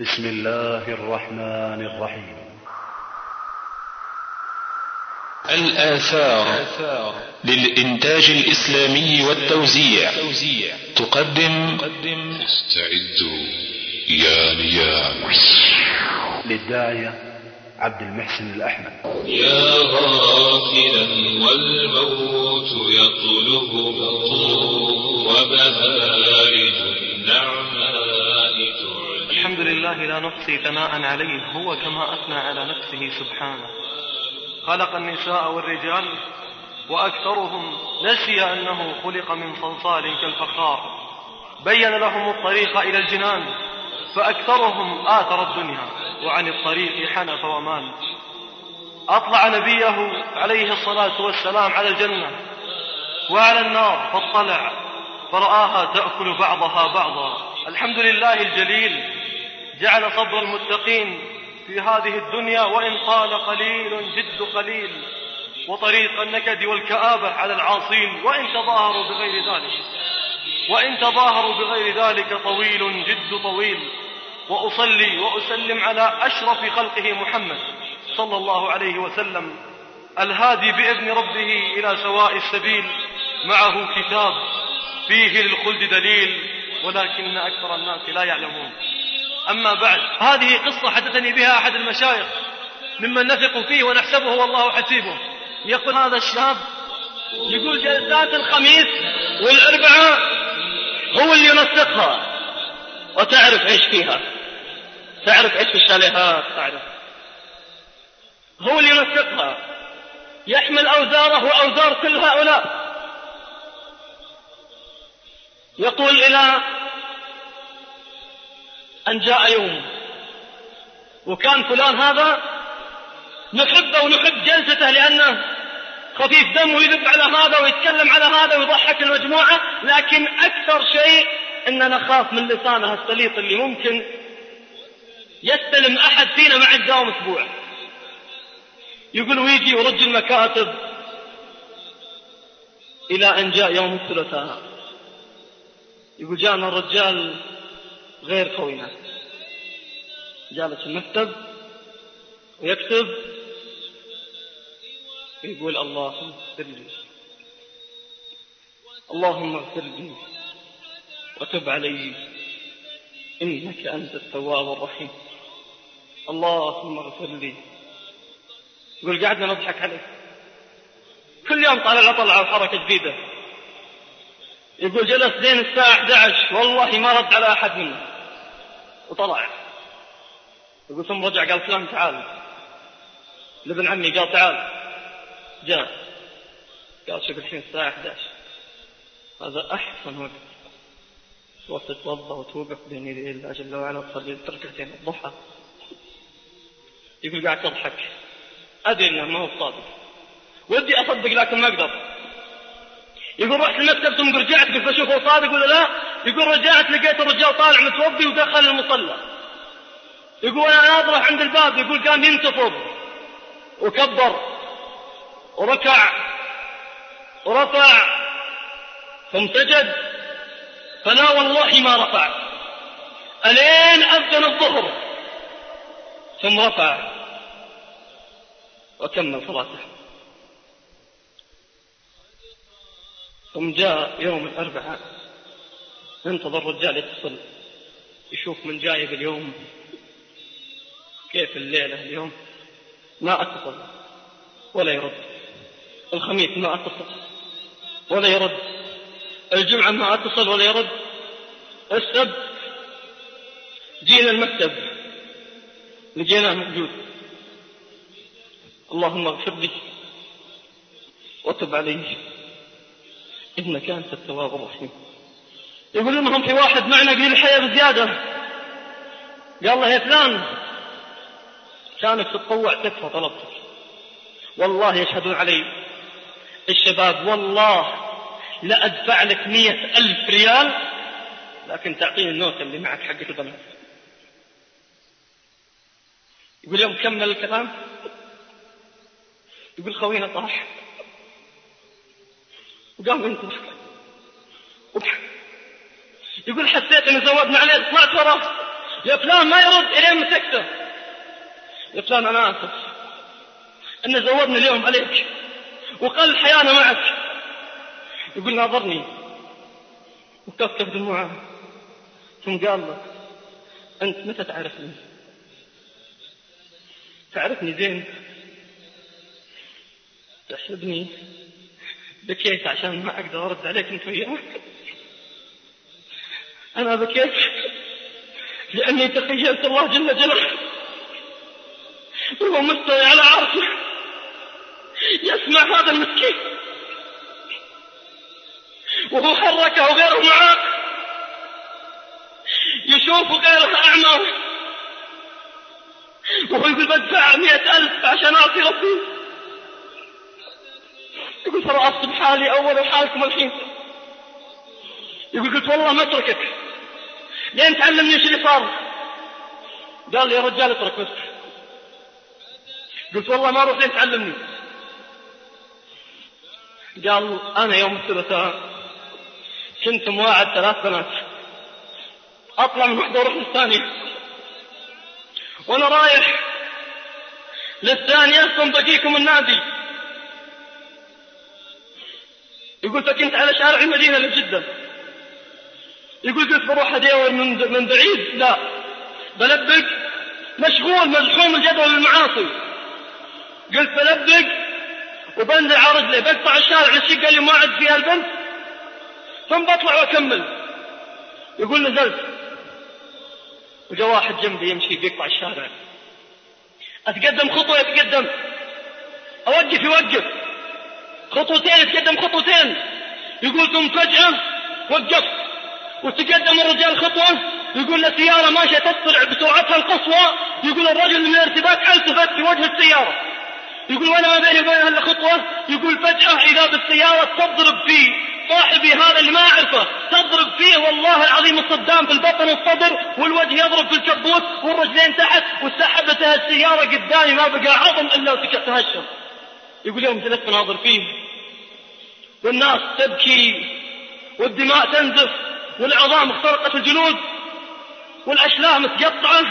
بسم الله الرحمن الرحيم. الآثار للإنتاج الإسلامي والتوزيع. تقدم. استعدوا يا نيام للداعية عبد المحسن الأحمد. يا غافلا والموت يطلب وبهارج الحمد لله لا نحصي ثناء عليه هو كما أثنى على نفسه سبحانه. خلق النساء والرجال وأكثرهم نسي أنه خلق من صلصال كالفخار. بين لهم الطريق إلى الجنان فأكثرهم آثر الدنيا. وعن الطريق حنف ومال. أطلع نبيه عليه الصلاة والسلام على الجنة. وعلى النار فاطلع. فرآها تأكل بعضها بعضا. الحمد لله الجليل. جعل صبر المتقين في هذه الدنيا وإن طال قليل جد قليل وطريق النكد والكآبة على العاصين وإن تظاهروا بغير ذلك وإن تظاهروا بغير ذلك طويل جد طويل وأصلي وأسلم على أشرف خلقه محمد صلى الله عليه وسلم الهادي بإذن ربه إلى سواء السبيل معه كتاب فيه للخلد دليل ولكن أكثر الناس لا يعلمون أما بعد هذه قصة حدثني بها أحد المشايخ ممن نثق فيه ونحسبه والله حسيبه. يقول هذا الشاب يقول جلسات الخميس والأربعاء هو اللي ينسقها. وتعرف إيش فيها؟ تعرف إيش في الشاليهات؟ تعرف. هو اللي ينسقها. يحمل أوزاره وأوزار كل هؤلاء. يقول إلى أن جاء يوم. وكان فلان هذا نحبه ونحب جلسته لأنه خفيف دم ويذب على هذا ويتكلم على هذا ويضحك المجموعة لكن أكثر شيء أننا نخاف من لسانه السليط اللي ممكن يستلم أحد فينا مع الدوام أسبوع. يقول ويجي ورج المكاتب إلى أن جاء يوم الثلاثاء. يقول جاءنا الرجال غير خوينا جالس في المكتب ويكتب يقول اللهم اغفر لي اللهم اغفر لي وتب علي إنك أنت التواب الرحيم. اللهم اغفر لي. يقول قعدنا نضحك عليه. كل يوم طالع طلعة وحركة جديدة. يقول جلس لين الساعة 11 والله ما رد على أحد منا وطلع. يقول ثم رجع قال فلان تعال. لابن عمي قال تعال. جاء. قال شوف الحين الساعة 11 هذا أحسن وقت. وقت تتوضا وتوقف بين يدي الله جل وعلا وتصلي ركعتين الضحى. يقول قاعد تضحك. أدري إنه ما هو صادق. ودي أصدق لكن ما أقدر. يقول رحت المكتب ثم رجعت قلت أشوف هو صادق ولا لا؟ يقول رجعت لقيت الرجال طالع متوضي ودخل المصلى. يقول أنا ناظره عند الباب يقول قام ينتفض. وكبر. وركع. ورفع. ثم سجد. فلا والله ما رفع. ألين أذن الظهر. ثم رفع. وكمل صلاته. ثم جاء يوم الأربعاء. ينتظر الرجال يتصل يشوف من جايب اليوم كيف الليلة اليوم؟ ما أتصل ولا يرد. الخميس ما أتصل ولا يرد. الجمعة ما أتصل ولا يرد. السبت جينا المكتب لقيناه موجود اللهم اغفر لي وتب علي إنك أنت التواب الرحيم. يقول لهم في واحد معنا قليل الحياة بزيادة. قال له يا فلان كانك تتطوع تكفى طلبتك. والله يشهدون علي. الشباب والله لا أدفع لك مية ألف ريال لكن تعطيني النوتة اللي معك حقة البنات يقول يوم كمل الكلام يقول خوينا طاح. وقام ينطلق وضحك. يقول حسيت إني زودنا عليه طلعت وراه. يا فلان ما يرد الين مسكته. يا فلان أنا آسف. ان زودني اليوم عليك وقل حيانا معك. يقول ناظرني. وكفكف دموعه. ثم قال له أنت متى تعرفني؟ تعرفني زين. تحسبني بكيت عشان ما أقدر أرد عليك أنت وياه أنا بكيت لأني تخيلت الله جل جلاله. وهو مستوي على عرشه. يسمع هذا المسكين. وهو حركه وغيره معاه يشوف غيره أعمى وهو يقول بدفع مئة ألف عشان أعطي ربي. يقول ترى أصب حالي أول وحالكم الحين. يقول قلت والله ما أتركك. لين تعلمني إيش اللي صار؟ قال لي يا رجال اترك بس قلت والله ما أروح لين تعلمني. قال أنا يوم الثلاثاء كنت مواعد ثلاث بنات. أطلع من واحدة وأروح للثانية. وأنا رايح للثانية ثم بقيكم النادي. يقول فكنت على شارع المدينة لجده يقول قلت بروح أدور من من بعيد؟ لا. بلبق مشغول مزحوم الجدول المعاصي. قلت بلبق وبنزل على رجلي. بقطع الشارع الشقة اللي ما عد فيها البنت ثم بطلع وأكمل. يقول نزلت. وجا واحد جنبي يمشي بيقطع الشارع. أتقدم خطوة؟ يتقدم. أوقف؟ يوقف. خطوتين؟ يتقدم خطوتين. يقول ثم فجأة وقفت. وتقدم الرجال خطوة يقول له سيارة ماشية تسرع بسرعتها القصوى. يقول الرجل من الارتباك ألتفت في وجه السيارة. يقول وأنا ما بيني وبينها إلا خطوة. يقول فجأة إذا بالسيارة تضرب في صاحبي هذا اللي ما أعرفه تضرب فيه والله العظيم الصدام في البطن والصدر والوجه يضرب في الكبوت والرجلين تحت وسحبتها السيارة قدامي ما بقى عظم إلا وسكت تهشم. يقول يوم جلست ناظر فيه والناس تبكي والدماء تنزف والعظام اخترقت الجلود والأشلاء متقطعة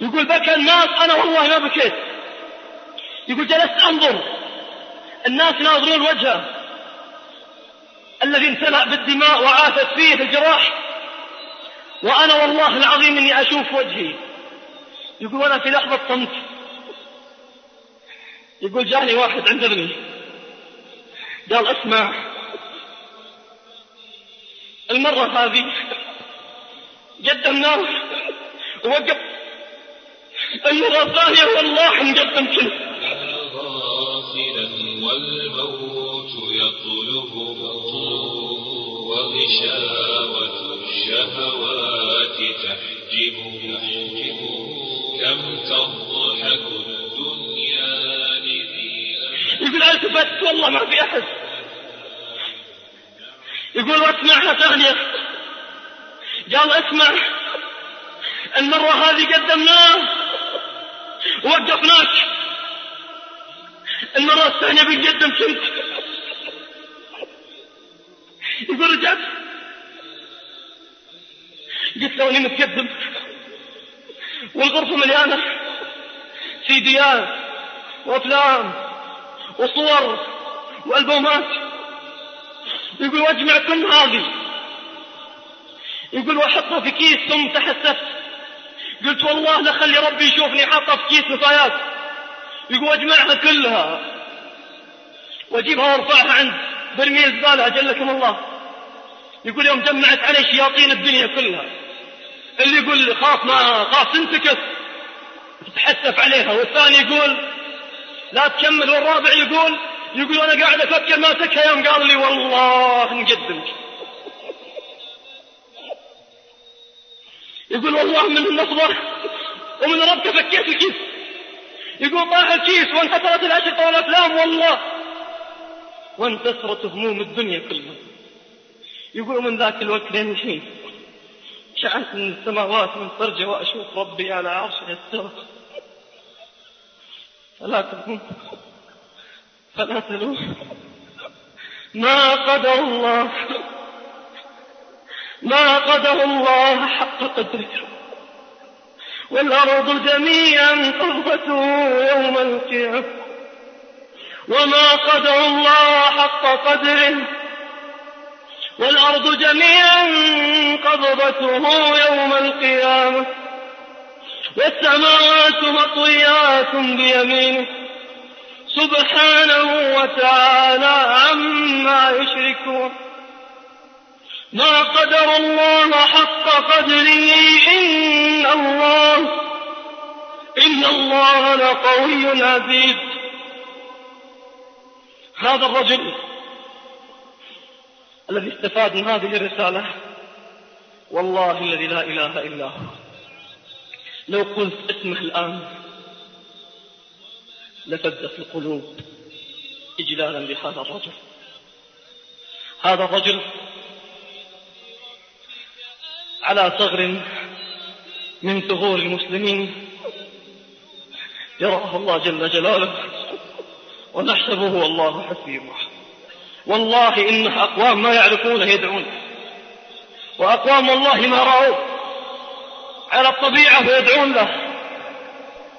يقول بكى الناس أنا والله ما بكيت. يقول جلست أنظر الناس يناظرون وجهه. الذي امتلأ بالدماء وعاثت فيه الجراح. وأنا والله العظيم إني أشوف وجهي. يقول أنا في لحظة صمت. يقول جاني واحد عند ابني. قال اسمع المرة هذه. قدمناه ووقف المرة الثانية والله مقدم كل والموت يطلبه وغشاوة الشهوات تحجبه كم تضحك الدنيا لذي يقول التفت والله ما في أحد. يقول واسمعها ثانية. قال اسمع المرة هذه قدمناه ووقفناك. المرة الثانية بنقدم كنت. يقول رجعت قلت له أني متقدم. والغرفة مليانة سيديات وأفلام وصور وألبومات. يقول واجمع كل هذه. يقول واحطها في كيس ثم تحسفت قلت والله لخلي ربي يشوفني حاطها في كيس نفايات يقول واجمعها كلها. وأجيبها وأرفعها عند برميل زبالة أجلكم الله. يقول يوم جمعت علي شياطين الدنيا كلها. اللي يقول خاف ما خاف تنتكس تتحسف عليها. والثاني يقول لا تكمل. والرابع يقول يقول أنا قاعد أفكر ماسكها يوم قال لي والله نقدمك يقول والله من النصبة ومن ربك فكيت الكيس. يقول طاح الكيس وانحسرت الأشرطة والأفلام والله. وانتصرت هموم الدنيا كلها. يقول من ذاك الوقت لين الحين شعرت من السماوات من فرجة وأشوف ربي على عرشه يستوى فلا تلوم ما قدر الله. ما قدر الله حق قدره. والأرض جميعا قبضته يوم القيامة. وما قدر الله حق قدره. والأرض جميعا قبضته يوم القيامة. والسماوات مطويات بيمينه. سبحانه وتعالى عما يشركون. ما قدر الله حق قدره إن الله إن الله لقوي عزيز. هذا الرجل الذي استفاد من هذه الرسالة والله الذي لا إله إلا هو. لو قلت اسمه الآن لفدت القلوب إجلالا بهذا الرجل. هذا الرجل على ثغر من ثغور المسلمين يراه الله جل جلاله ونحسبه والله حسيبه والله إنه أقوام ما يعرفونه يدعون وأقوام والله ما رأوه على الطبيعة ويدعون له.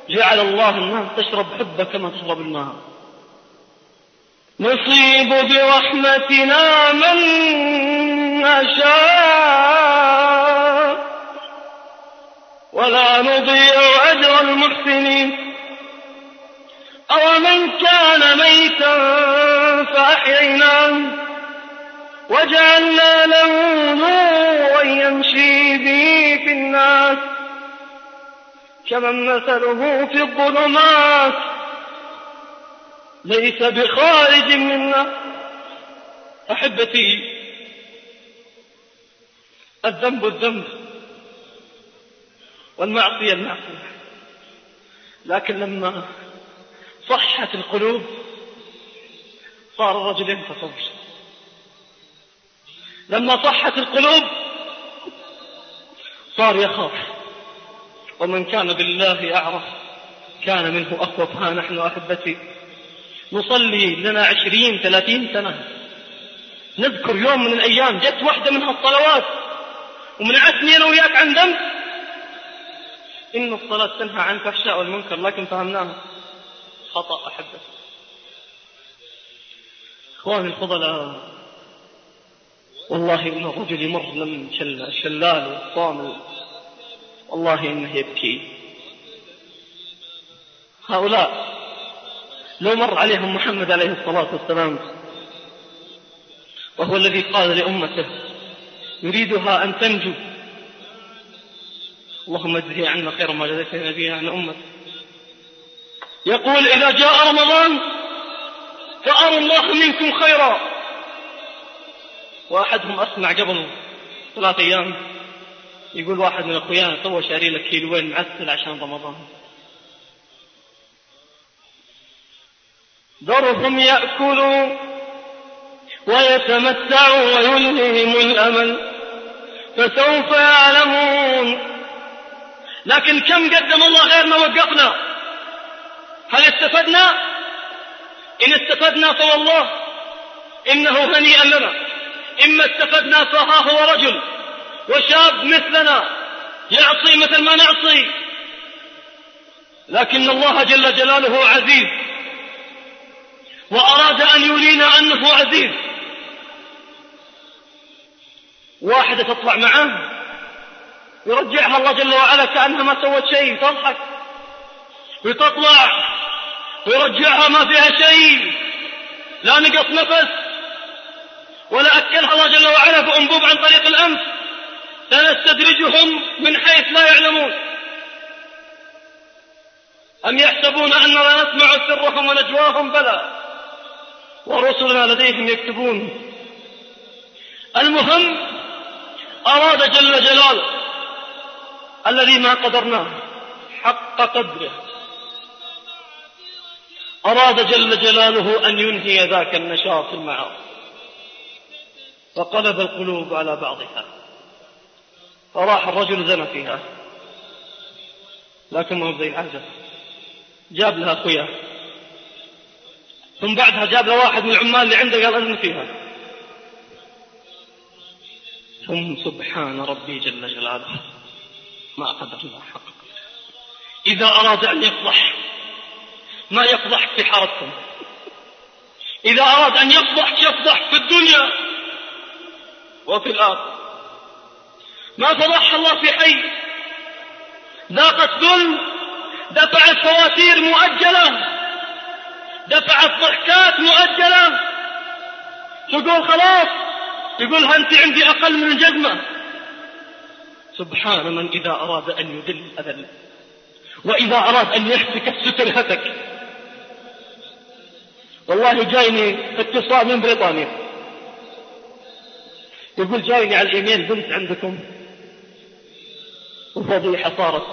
جعل الله الناس تشرب حبه كما تشرب الماء نصيب برحمتنا من نشاء. ولا نضيع أجر المحسنين. أو من كان ميتا فأحييناه. وجعلنا له نورا يمشي به في الناس. كمن مثله في الظلمات. ليس بخارج منا. أحبتي الذنب الذنب والمعصية المعصية. لكن لما صحت القلوب صار الرجل ينتصر لما صحت القلوب صار يخاف. ومن كان بالله أعرف كان منه أخوف ها نحن أحبتي. نصلي لنا عشرين ثلاثين سنة. نذكر يوم من الأيام جت واحدة من هالصلوات ومنعتني أنا وياك عن ذنب. إن الصلاة تنهى عن الفحشاء والمنكر لكن فهمناها. خطأ أحبتي. إخواني الفضلاء والله إن الرجل يمر لم شلال وصامل والله إنه يبكي. هؤلاء لو مر عليهم محمد عليه الصلاة والسلام وهو الذي قال لأمته يريدها أن تنجو. اللهم اجزه عنا خير ما جزيت نبينا عن أمته يقول إذا جاء رمضان فأروا الله منكم خيرا. وأحدهم أسمع قبل ثلاث أيام. يقول واحد من أخويانا سوى شاري لك كيلوين معسل عشان رمضان. ذرهم يأكلوا ويتمتعوا ويلههم الأمل فسوف يعلمون. لكن كم قدم الله غير ما وقفنا هل استفدنا؟ إن استفدنا فوالله إنه هنيئا لنا إما استفدنا فها هو رجل وشاب مثلنا يعصي مثل ما نعصي. لكن الله جل جلاله عزيز. وأراد أن يرينا أنه عزيز. واحدة تطلع معه يرجعها الله جل وعلا كأنها ما سوت شيء تضحك. وتطلع ويرجعها ما فيها شيء. لا نقص نفس. ولا أكلها الله جل وعلا بأنبوب عن طريق الأنف. سنستدرجهم من حيث لا يعلمون. أم يحسبون أننا نسمع سرهم ونجواهم؟ بلى. ورسلنا لديهم يكتبون. المهم أراد جل جلاله الذي ما قدرناه حق قدره. أراد جل جلاله أن ينهي ذاك النشاط المعاصي فقلب القلوب على بعضها. فراح الرجل زنى فيها. لكن ما هو زي الحاجة. جاب لها أخويا. ثم بعدها جاب له واحد من العمال اللي عنده قال أزن فيها. ثم سبحان ربي جل جلاله ما قدر الله حق. إذا أراد أن يفضح ما يفضحك في حارتكم إذا أراد أن يفضحك يفضحك في الدنيا وفي الآخرة. ما فضحها الله في حي. ذاقت ذل دفعت فواتير مؤجلة دفعت ضحكات مؤجلة. تقول خلاص يقول أنت عندي أقل من الجزمة. سبحان من إذا أراد أن يذل أذل وإذا أراد أن يهتك الستر هتك. والله جايني اتصال من بريطانيا. يقول جايني على الإيميل بنت عندكم. وفضيحة صارت.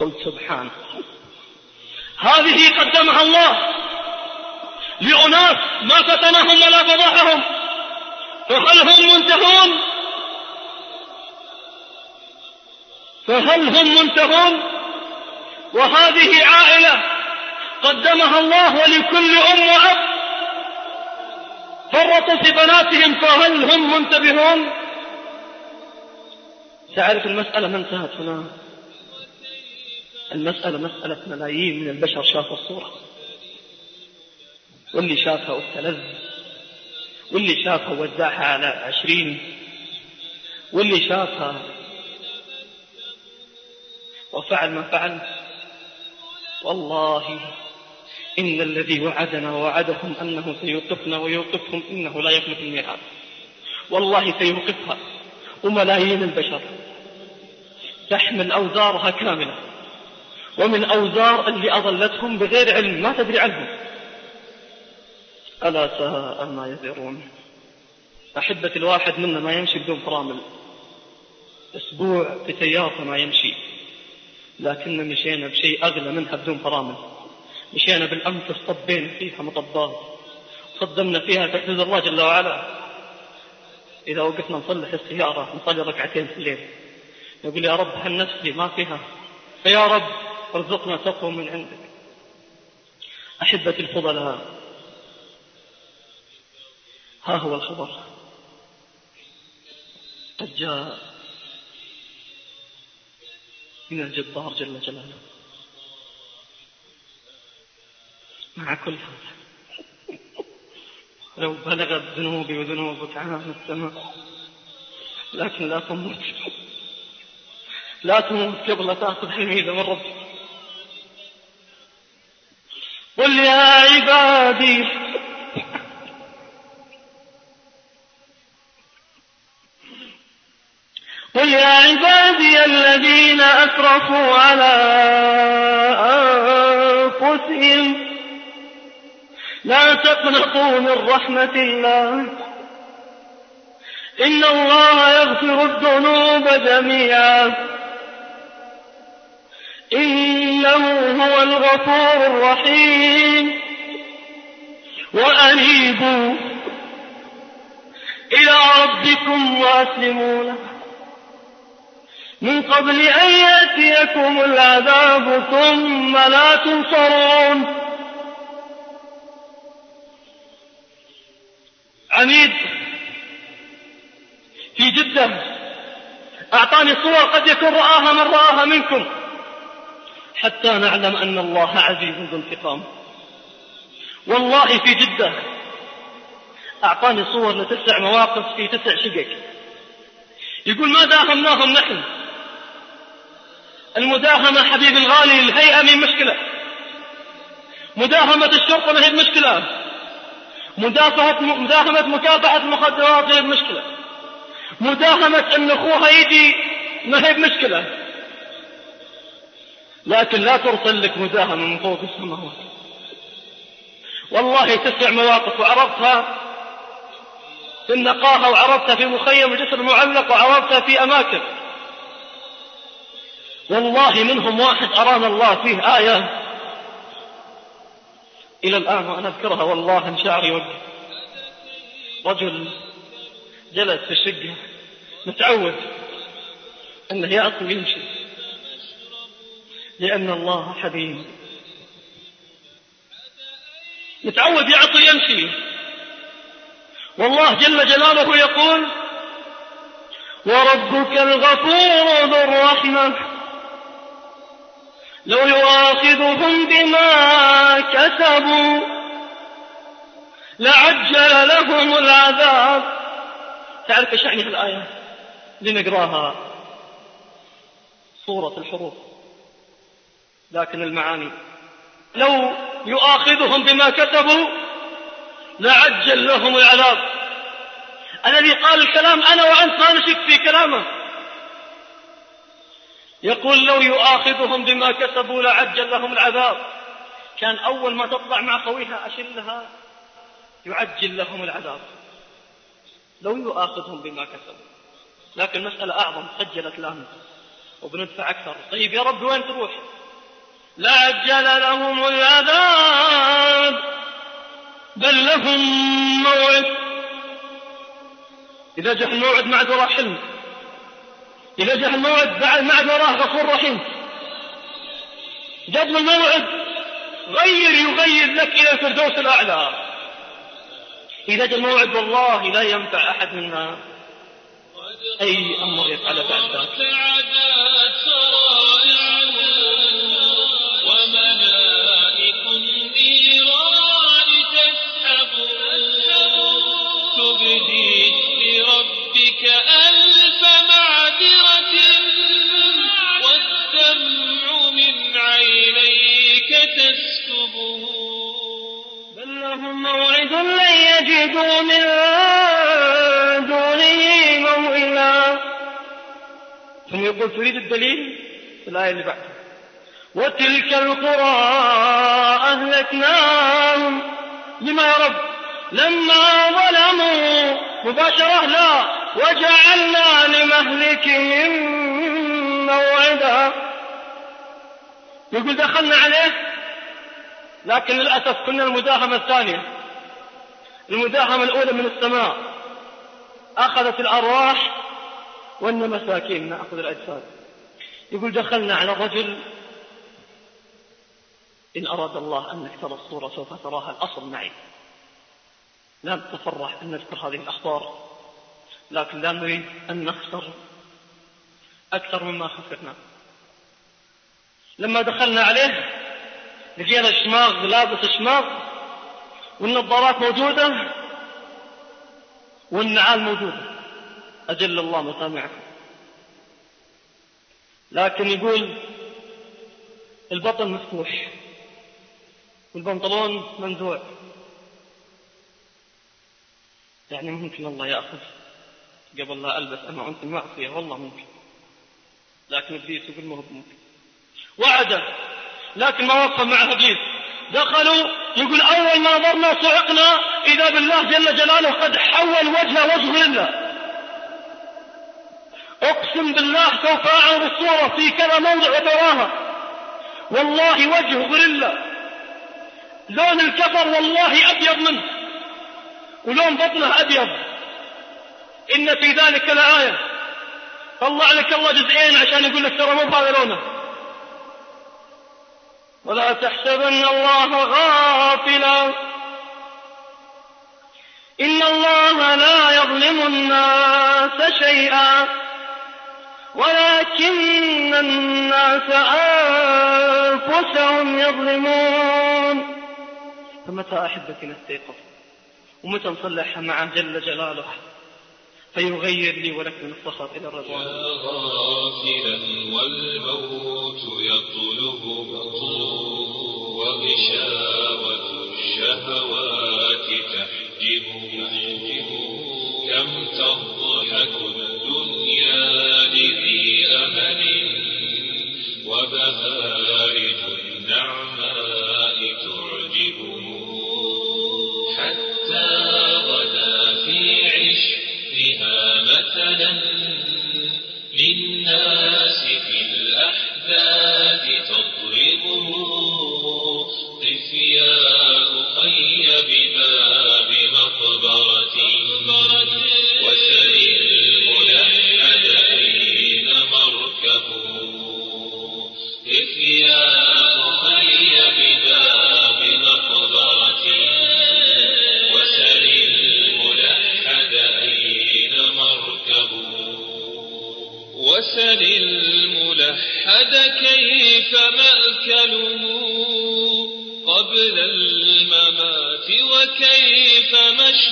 قلت سبحان. هذه قدمها الله لأناس ما فتنهم ولا فضحهم. فهل هم منتهون؟ فهل هم منتهون؟ وهذه عائلة قدمها الله ولكل أم وأب فرطوا في بناتهم فهل هم منتبهون؟ تعرف المسألة ما انتهت هنا؟ المسألة مسألة ملايين من البشر شافوا الصورة. واللي شافها واستلذ واللي شافها وزعها على عشرين. واللي شافها وفعل ما فعل. والله إن الذي وعدنا ووعدهم أنه سيوقفنا ويوقفهم إنه لا يخلف الميعاد. والله سيوقفها. وملايين البشر. تحمل أوزارها كاملة. ومن أوزار اللي أضلتهم بغير علم ما تدري عنهم. ألا ساء ما يزرون. أحبة الواحد منا ما يمشي بدون فرامل. أسبوع في سيارته ما يمشي. لكن مشينا بشيء أغلى منها بدون فرامل. مشينا بالأنفس طبينا فيها مطبات. صدمنا فيها تحديد الله جل وعلا. إذا وقفنا نصلح السيارة نصلي ركعتين في الليل. يقول يا رب هل نفسي ما فيها؟ فيا رب ارزقنا تقوى من عندك. أحبة الفضلاء ها هو الخبر. قد جاء من الجبار جل جلاله. مع كل هذا لو بلغت ذنوبي وذنوبك عنان السماء لكن لا تموت. لا تموت قبل تأخذ حميدة من ربك قل يا عبادي. قل يا عبادي الذين أسرفوا على أنفسهم. لا تقنطوا من رحمة الله. إن الله يغفر الذنوب جميعا. إنه هو الغفور الرحيم. وأنيبوا إلى ربكم وأسلموا له. من قبل أن يأتيكم العذاب ثم لا تنصرون. عميد في جدة. أعطاني صور قد يكون رآها من رآها منكم. حتى نعلم أن الله عزيز ذو انتقام. والله في جدة. أعطاني صور لتسع مواقف في تسع شقق. يقول ما داهمناهم نحن؟ المداهمة حبيبي الغالي الهيئة من مشكلة؟ مداهمة الشرطة ما هي بمشكلة مداهمة مكافحة المخدرات هي بمشكلة مداهمة أن أخوها يجي ما هي بمشكلة. لكن لا ترسل لك مداهمة من فوق السماوات. والله تسع مواقف وعرضتها. في النقاهة وعرضتها في مخيم الجسر المعلق وعرضتها في أماكن. والله منهم واحد أرانا الله فيه آية. إلى الآن وأنا أذكرها والله إن شعري يوقف. رجل جلس في الشقة متعود أنه يعطي ويمشي. لأن الله حليم متعود يعطي يمشي. والله جل جلاله يقول وربك الغفور ذو الرحمة. لو يؤاخذهم بما كسبوا لعجل لهم العذاب. تعرف إيش يعني الآية؟ لنقراها. صورة الحروف. لكن المعاني. لو يؤاخذهم بما كسبوا لعجل لهم العذاب. الذي قال الكلام أنا وأنت ما نشك في كلامه. يقول لو يؤاخذهم بما كسبوا لعجل لهم العذاب. كان أول ما تطلع مع خويها أشلها يعجل لهم العذاب. لو يؤاخذهم بما كسبوا لكن مسألة أعظم سجلت لهم. وبندفع أكثر. طيب يا رب وين تروح؟ لعجل لهم العذاب بل لهم موعد. إذا جاء الموعد وراه حلم إذا جاء الموعد بعد وراه غفور رحيم. جد الموعد غير يغير لك إلى الفردوس الأعلى. إذا جاء الموعد والله لا ينفع أحد منا أي أمر يفعل بعد ذلك. يجدوا من دونه موئلا. ثم يقول تريد الدليل؟ في الآية اللي بعدها وتلك القرى أهلكناهم. لما يا رب؟ لما ظلموا مباشرة لا. وجعلنا لمهلكهم موعدا. يقول دخلنا عليه؟ لكن للأسف كنا المداهمة الثانية. المداهمة الأولى من السماء. أخذت الأرواح وأن مساكين نأخذ الأجساد. يقول دخلنا على رجل إن أراد الله أن نكتر الصورة سوف تراها الأصل معي. لا نتفرح أن نذكر هذه الأخبار. لكن لا نريد أن نخسر أكثر مما خسرنا. لما دخلنا عليه لقينا الشماغ لابس شماغ. والنظارات موجودة والنعال موجودة. أجل الله مسامعكم لكن يقول البطن مفتوح والبنطلون منزوع. يعني ممكن الله يأخذ. قبل لا ألبس أنا وأنت المعصية والله ممكن. لكن إبليس يقول ما هو ممكن. وعده. لكن ما وقف مع إبليس. دخلوا يقول أول ما نظرنا صعقنا إذا بالله جل جلاله قد حول وجهه وجه لله أقسم بالله سوف أعرض الصورة في كذا موضع وتراها والله وجه غريلا لون الكفر والله أبيض منه. ولون بطنه أبيض. إن في ذلك لآية. طلع لك الله جزئين عشان يقول لك ترى مو هذا لونه. ولا تحسبن الله غافلا. إن الله لا يظلم الناس شيئا ولكن الناس أنفسهم يظلمون. فمتى أحبتي نستيقظ؟ ومتى نصلحها معه جل جلاله؟ فيغير لي ولك من السخط إلى الرضوان. غافلا والموت يطلبه وغشاوة الشهوات تحجبه. كم تضحك الدنيا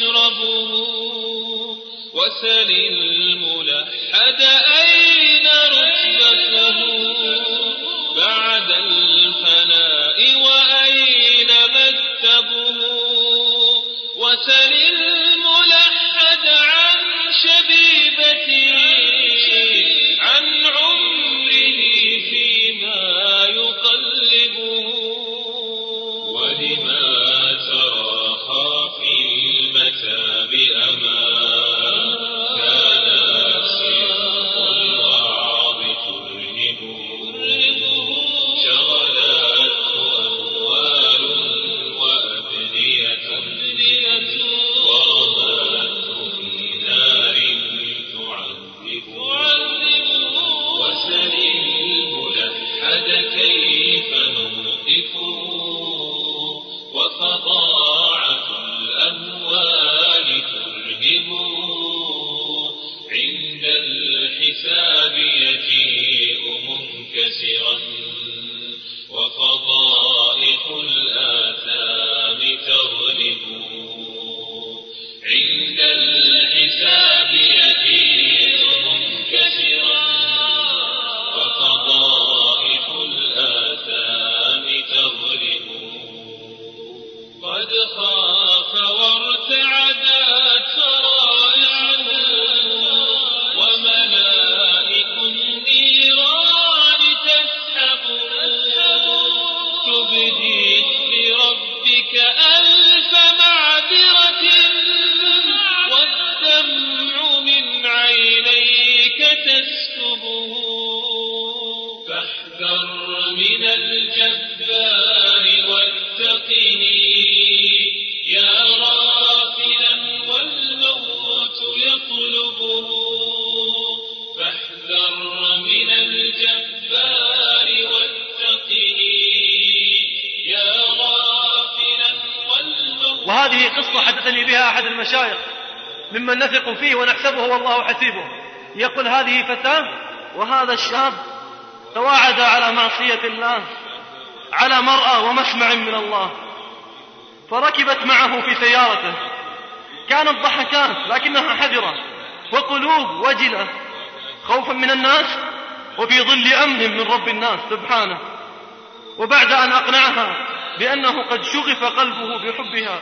مشربه وسل الملحد حدثني بها أحد المشايخ ممن نثق فيه ونحسبه والله حسيبه. يقول هذه فتاة وهذا الشاب تواعدا على معصية الله على مرأى ومسمع من الله فركبت معه في سيارته. كانت ضحكات لكنها حذرة وقلوب وجلة. خوفا من الناس وفي ظل أمن من رب الناس سبحانه. وبعد أن أقنعها بأنه قد شغف قلبه بحبها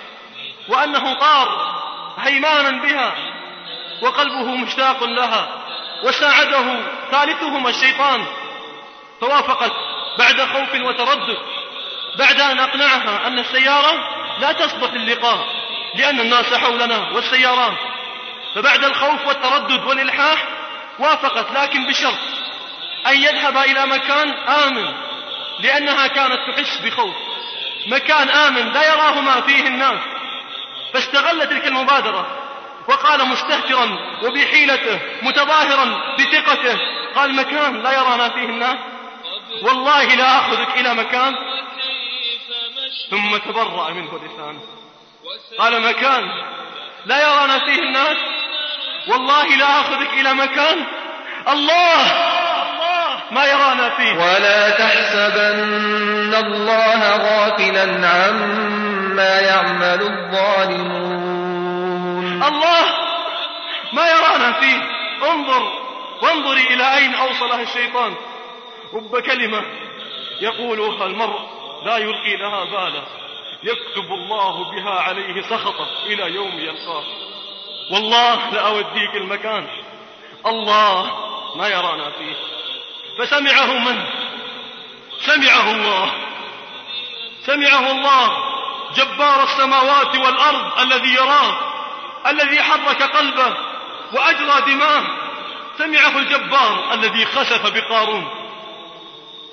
وأنه طار هيمانا بها وقلبه مشتاق لها وساعده ثالثهما الشيطان فوافقت بعد خوف وتردد بعد أن أقنعها أن السيارة لا تصلح للقاء لأن الناس حولنا والسيارات فبعد الخوف والتردد والإلحاح وافقت لكن بشرط أن يذهب إلى مكان آمن لأنها كانت تحس بخوف. مكان آمن لا يراه ما فيه الناس. فاستغل تلك المبادرة وقال مستهترا وبحيلته متظاهرا بثقته. قال مكان لا يرانا فيه الناس. والله لا أخذك إلى مكان. ثم تبرأ منه لسانه. قال مكان لا يرانا فيه الناس. والله لا أخذك إلى مكان. الله ما يرانا فيه. ولا تحسبن الله غافلا عما يعمل الظالمون. الله ما يرانا فيه. انظر وانظري إلى أين أوصلها الشيطان. رب كلمة يقولها المرء لا يلقي لها بالا. يكتب الله بها عليه سخطه إلى يوم يلقاه. والله لأوديك المكان. الله ما يرانا فيه. فسمعه من؟ سمعه الله. سمعه الله. جبار السماوات والأرض الذي يراه الذي حرك قلبه وأجرى دماه. سمعه الجبار الذي خسف بقارون.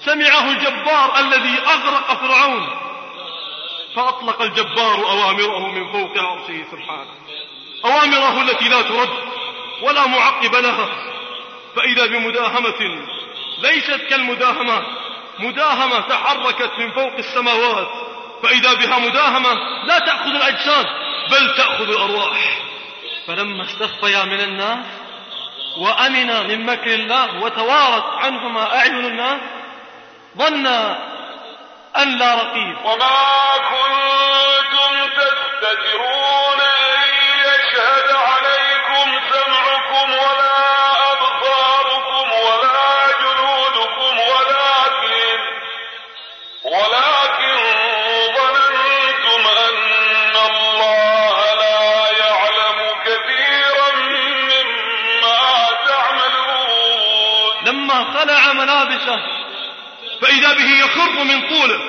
سمعه الجبار الذي أغرق فرعون. فأطلق الجبار أوامره من فوق عرشه سبحانه. أوامره التي لا ترد ولا معقب لها. فإذا بمداهمة ليست كالمداهمة مداهمة تحركت من فوق السماوات. فإذا بها مداهمة لا تأخذ الأجساد بل تأخذ الأرواح. فلما استخفيا من الناس وأمنا من مكر الله وتوارت عنهما أعين الناس ظن أن لا رقيب. وما كنتم تستترون ملابسه فإذا به يخر من طوله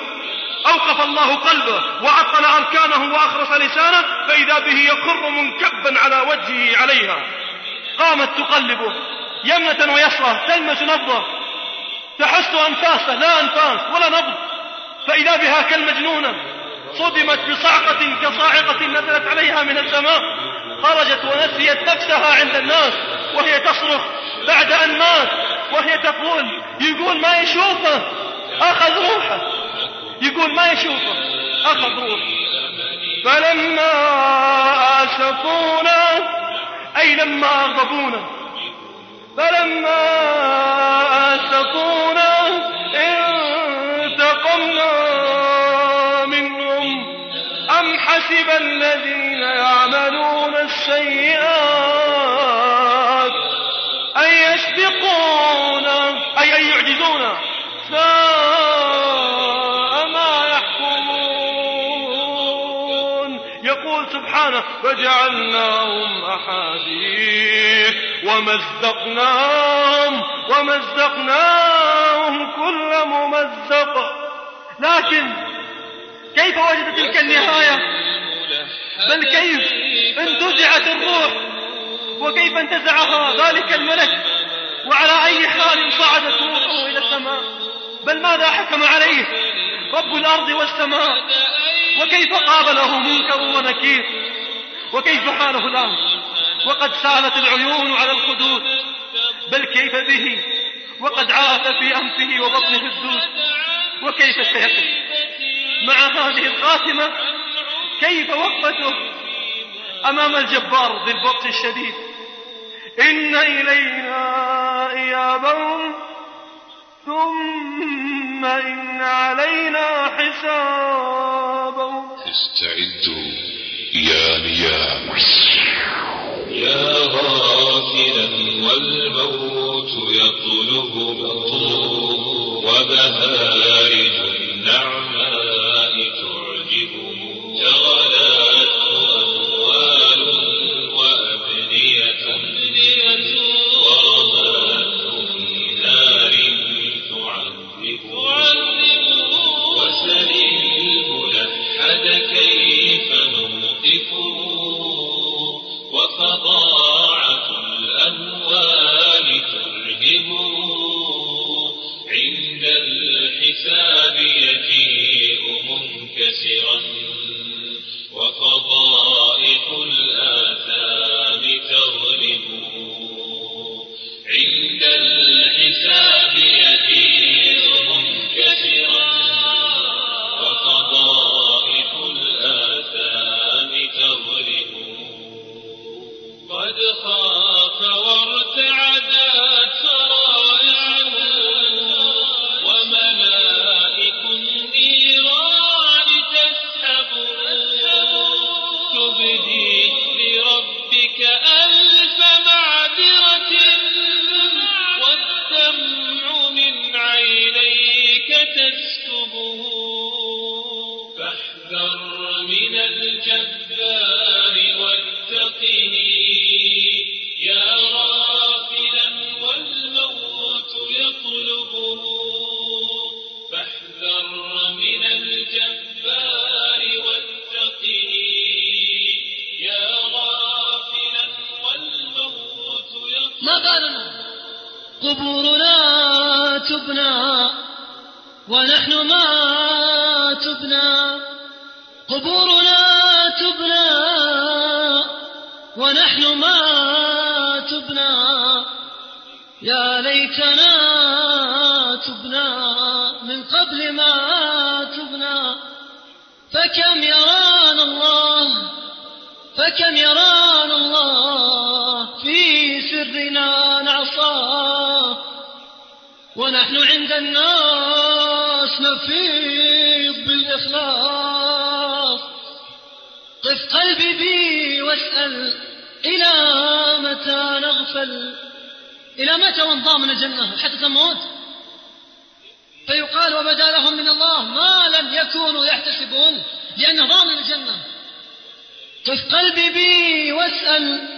أوقف الله قلبه وعطل أركانه وأخرس لسانه فإذا به يخر منكبا على وجهه عليها. قامت تقلبه يمنة ويسرى تلمس نبضه تحس أنفاسه لا أنفاس ولا نبض فإذا بها كالمجنونة صدمت بصعقة كصاعقة نزلت عليها من السماء. خرجت ونسيت نفسها عند الناس وهي تصرخ بعد أن مات. وهي تقول يقول ما يشوفه أخذ روحه. يقول ما يشوفه أخذ روحه. فلما آسفونا أي لما أغضبونا. فلما آسفونا انتقمنا منهم. أم حسب الذين يعملون السيئات فجعلناهم أحاديث ومزقناهم ومزقناهم كل ممزق. لكن كيف وجد تلك النهاية؟ بل كيف انتزعت الروح؟ وكيف انتزعها ذلك الملك؟ وعلى أي حال صعدت روحه إلى السماء؟ بل ماذا حكم عليه؟ رب الأرض والسماء. وكيف قابله منكر ونكير؟ وكيف حاله الآن وقد سالت العيون على الخدود. بل كيف به؟ وقد عاث في أنفه وبطنه الدود. وكيف سيقف؟ مع هذه الخاتمة كيف وقفته؟ أمام الجبار ذي البطش الشديد. إن إلينا إيابهم ثم إن علينا حسابهم. استعدوا. يا نيام يا غافلا والموت يطلبه وبهارج النعماء ونحن عند الإخلاص نفيض بالإخلاص. قف قلبي بي واسأل إلى متى نغفل؟ إلى متى ونضام من الجنة حتى تموت؟ فيقال وبدا لهم من الله ما لم يكونوا يحتسبون لأنه ضامن الجنة. قف قلبي بي واسأل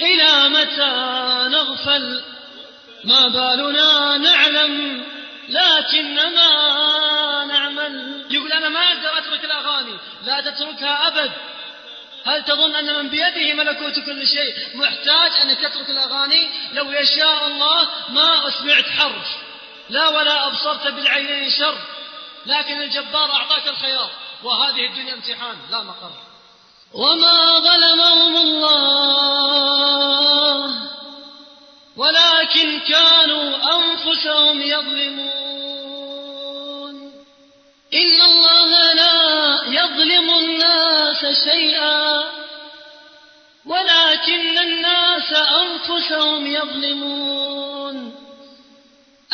إلى متى نغفل؟ ما بالنا نعلم لكنما نعمل. يقول أنا ما أقدر أترك الأغاني لا تتركها أبد. هل تظن أن من بيده ملكوت كل شيء؟ محتاج أنك تترك الأغاني؟ لو يشاء الله ما أسمعت حرف لا ولا أبصرت بالعينين شر. لكن الجبار أعطاك الخيار وهذه الدنيا امتحان لا مقر. وما ظلمهم الله ولكن كانوا أنفسهم يظلمون. إن الله لا يظلم الناس شيئا ولكن الناس أنفسهم يظلمون.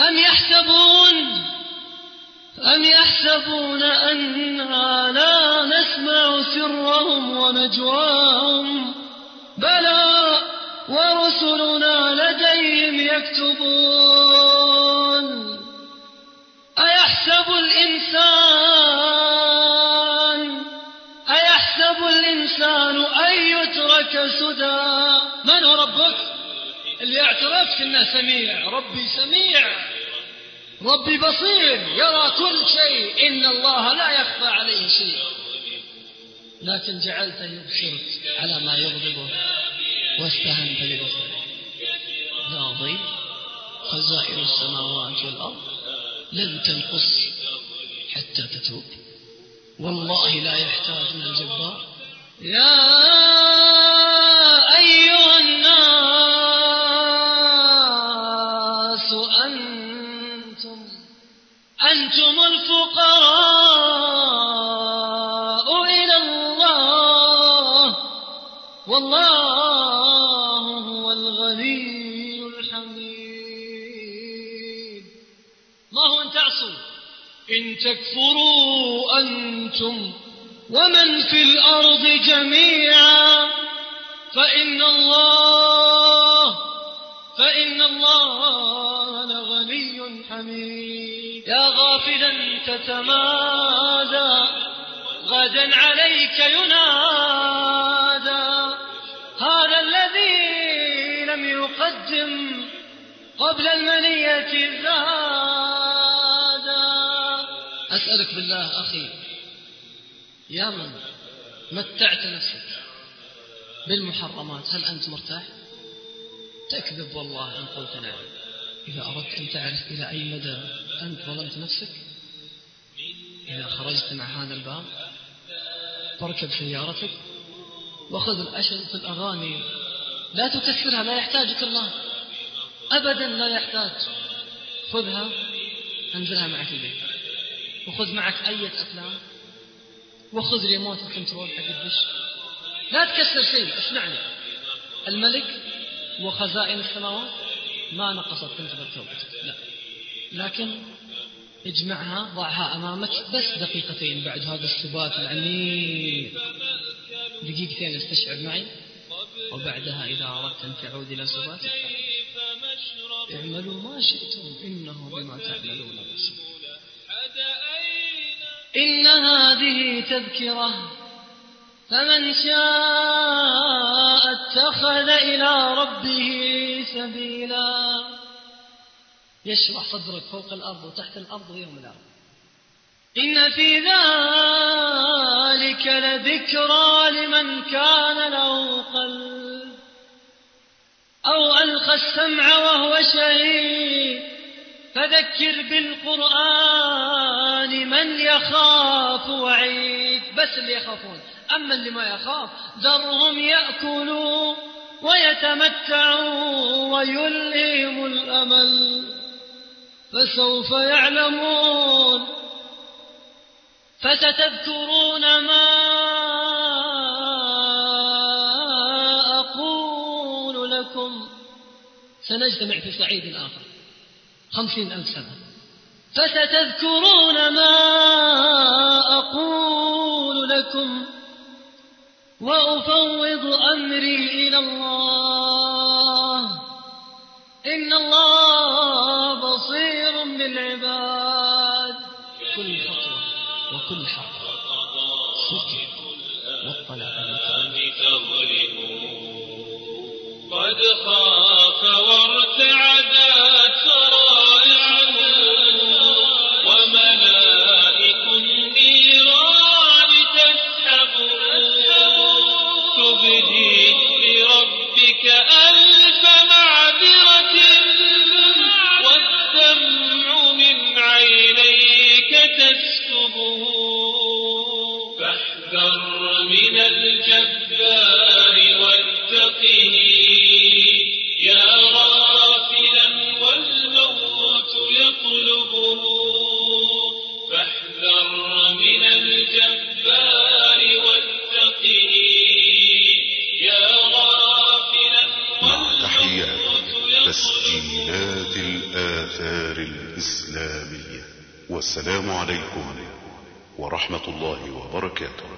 أم يحسبون أم يحسبون أنا لا نسمع سرهم ونجواهم؟ بلى ورسلنا يكتبون. أيحسب الإنسان أيحسب الإنسان أن يترك سدى. من هو ربك؟ اللي اعترفت إنه سميع. ربي سميع. ربي بصير. يرى كل شيء. إن الله لا يخفى عليه شيء. لكن جعلته يبصرك على ما يغضبه واستهنت ضير خزائن السماوات والأرض لن تنقص حتى تتوب. والله لا يحتاج من الجبار. يا أيها الناس أنتم أنتم الفقراء إلى الله. والله تعصوا إن تكفروا أنتم ومن في الأرض جميعا. فإن الله فإن الله لغني حميد. يا غافلا تتمادى. غدا عليك ينادى. هذا الذي لم يقدم قبل المنية زادا أسألك بالله أخي يا من متعت نفسك بالمحرمات هل أنت مرتاح؟ تكذب والله إن قلت نعم. إذا أردت أن تعرف إلى أي مدى أنت ظلمت نفسك إذا خرجت مع هذا الباب فاركب سيارتك وخذ الأشرطة الأغاني. لا تكسرها لا يحتاجك الله. أبدا لا يحتاج. خذها أنزلها معك في البيت. وخذ معك أية أفلام. وخذ ريموت الكنترول حق الدش. لا تكسر شيء اسمعني الملك وخزائن السماوات ما نقصت تنتظر توبتك لا. لكن اجمعها ضعها أمامك بس دقيقتين بعد هذا السبات العميق دقيقتين استشعر معي. وبعدها إذا أردت أن تعود إلى سباتك اعملوا ما شئتم إنه بما تعملون بصير. إن هذه تذكرة. فمن شاء اتخذ إلى ربه سبيلا. يشرح صدرك فوق الأرض وتحت الأرض ويوم الأرض إن في ذلك لذكرى لمن كان له قلب أو ألقى السمع وهو شهيد. فذكر بالقرآن من يخاف وعيد. بس اللي يخافون. أما اللي ما يخاف ذرهم يأكلوا ويتمتعوا ويلههم الأمل. فسوف يعلمون. فستذكرون ما أقول لكم. سنجتمع في صعيد آخر. خمسين ألف سنة. فستذكرون ما أقول لكم وأفوض أمري إلى الله. إن الله بصير بالعباد. كل خطوة وكل حرف سكت واطلع قد خاف وارتعدت وبركاته